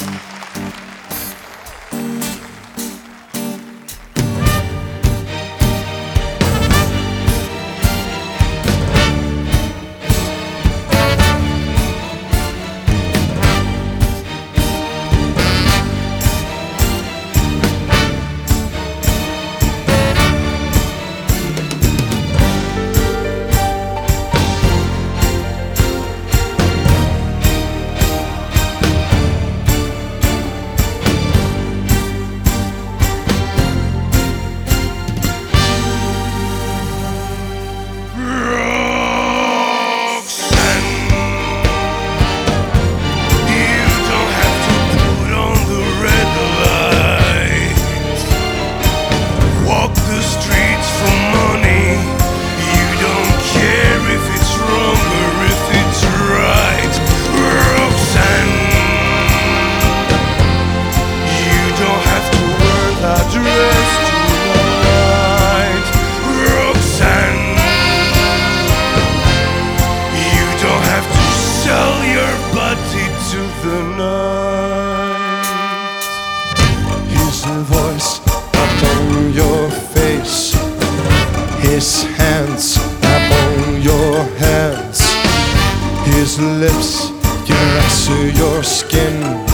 You into the night. his voice upon your face, His hands upon your hands, His lips caress your skin.